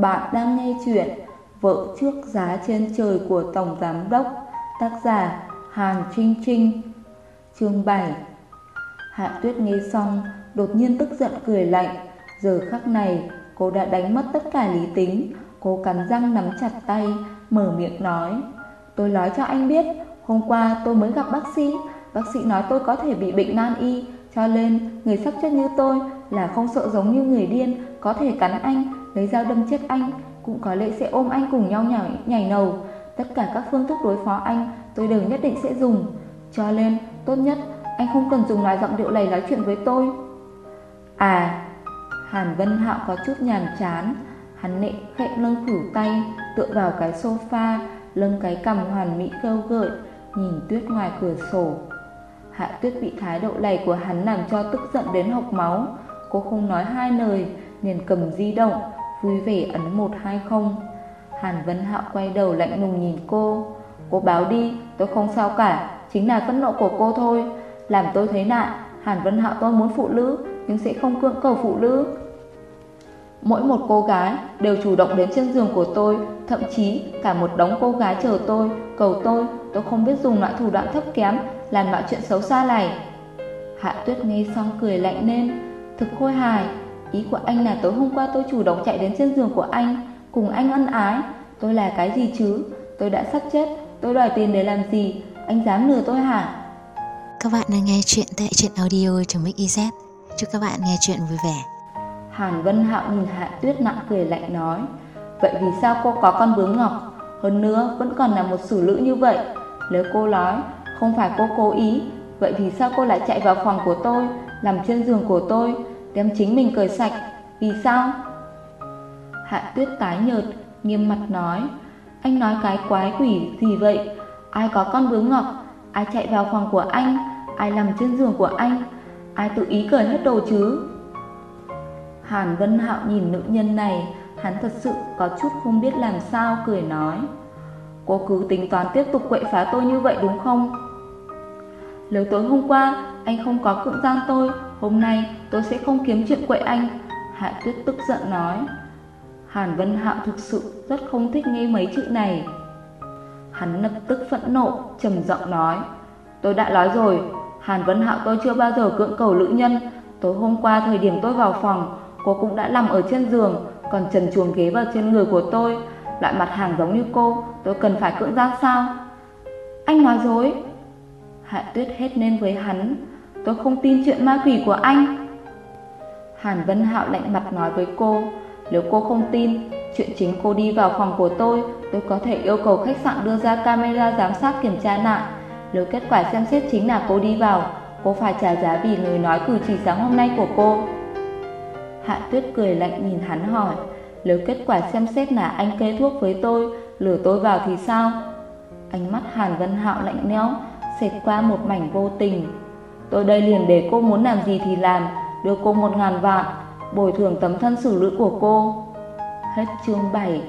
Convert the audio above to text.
Bạn đang nghe chuyện Vợ trước giá trên trời của Tổng Giám Đốc, Tác giả Hàn Trinh Trinh, Chương 7 Hạ Tuyết nghe xong, Đột nhiên tức giận cười lạnh. Giờ khắc này, cô đã đánh mất tất cả lý tính. Cô cắn răng nắm chặt tay, Mở miệng nói, Tôi nói cho anh biết, Hôm qua tôi mới gặp bác sĩ. Bác sĩ nói tôi có thể bị bệnh nan y, Cho nên người sắc chất như tôi Là không sợ giống như người điên Có thể cắn anh lấy dao đâm chết anh, cũng có lẽ sẽ ôm anh cùng nhau nhảy, nhảy nầu. Tất cả các phương thức đối phó anh, tôi đều nhất định sẽ dùng. Cho nên, tốt nhất, anh không cần dùng loại giọng điệu này nói chuyện với tôi. À, Hàn Vân Hạo có chút nhàn chán, hắn nệ khẽ lưng cửu tay, tựa vào cái sofa, lưng cái cằm hoàn mỹ khêu gợi, nhìn tuyết ngoài cửa sổ. Hạ tuyết bị thái độ này của hắn làm cho tức giận đến hộc máu, cô không nói hai lời, liền cầm di động, vui vẻ ấn 120. Hàn Vân Hạo quay đầu lạnh lùng nhìn cô. Cô báo đi, tôi không sao cả, chính là phẫn nộ của cô thôi. Làm tôi thấy nạn, Hàn Vân Hạo tôi muốn phụ nữ, nhưng sẽ không cưỡng cầu phụ nữ. Mỗi một cô gái đều chủ động đến trên giường của tôi, thậm chí cả một đống cô gái chờ tôi, cầu tôi, tôi không biết dùng loại thủ đoạn thấp kém, làm loại chuyện xấu xa này. Hạ Tuyết nghe xong cười lạnh lên, thực khôi hài, Ý của anh là tối hôm qua tôi chủ động chạy đến trên giường của anh, cùng anh ân ái. Tôi là cái gì chứ? Tôi đã sắp chết, tôi đòi tiền để làm gì? Anh dám lừa tôi hả? Các bạn đang nghe chuyện tại truyện audio.mix.iz. Chúc các bạn nghe chuyện vui vẻ. Hàn Vân Hạo nhìn Hạ Tuyết nặng cười lạnh nói Vậy vì sao cô có con bướm ngọc Hơn nữa vẫn còn là một xử lữ như vậy Nếu cô nói không phải cô cố ý Vậy vì sao cô lại chạy vào phòng của tôi Nằm trên giường của tôi đem chính mình cởi sạch, vì sao? Hạ tuyết tái nhợt, nghiêm mặt nói, anh nói cái quái quỷ gì vậy? Ai có con bướm ngọc? Ai chạy vào phòng của anh? Ai nằm trên giường của anh? Ai tự ý cởi hết đồ chứ? Hàn Vân Hạo nhìn nữ nhân này, hắn thật sự có chút không biết làm sao, cười nói. Cô cứ tính toán tiếp tục quậy phá tôi như vậy đúng không? Nếu tối hôm qua anh không có cưỡng gian tôi, Hôm nay tôi sẽ không kiếm chuyện quậy anh. Hạ tuyết tức giận nói. Hàn Vân Hạo thực sự rất không thích nghe mấy chữ này. Hắn lập tức phẫn nộ, trầm giọng nói. Tôi đã nói rồi, Hàn Vân Hạo tôi chưa bao giờ cưỡng cầu lữ nhân. Tối hôm qua thời điểm tôi vào phòng, Cô cũng đã nằm ở trên giường, Còn trần chuồng ghế vào trên người của tôi. Loại mặt hàng giống như cô, Tôi cần phải cưỡng gian sao? Anh nói dối. Hạ tuyết hết nên với hắn. Tôi không tin chuyện ma quỷ của anh. Hàn Vân Hạo lạnh mặt nói với cô, Nếu cô không tin Chuyện chính cô đi vào phòng của tôi Tôi có thể yêu cầu khách sạn đưa ra camera giám sát kiểm tra nạn Nếu kết quả xem xét chính là cô đi vào, Cô phải trả giá vì lời nói cử chỉ sáng hôm nay của cô. Hạ Tuyết cười lạnh nhìn hắn hỏi, Nếu kết quả xem xét là anh kê thuốc với tôi, Lừa tôi vào thì sao? Ánh mắt Hàn Vân Hạo lạnh lẽo Xẹt qua một mảnh vô tình. Tôi đây liền để cô muốn làm gì thì làm, đưa cô một ngàn vạn, bồi thường tấm thân xử lữ của cô. Hết chương 7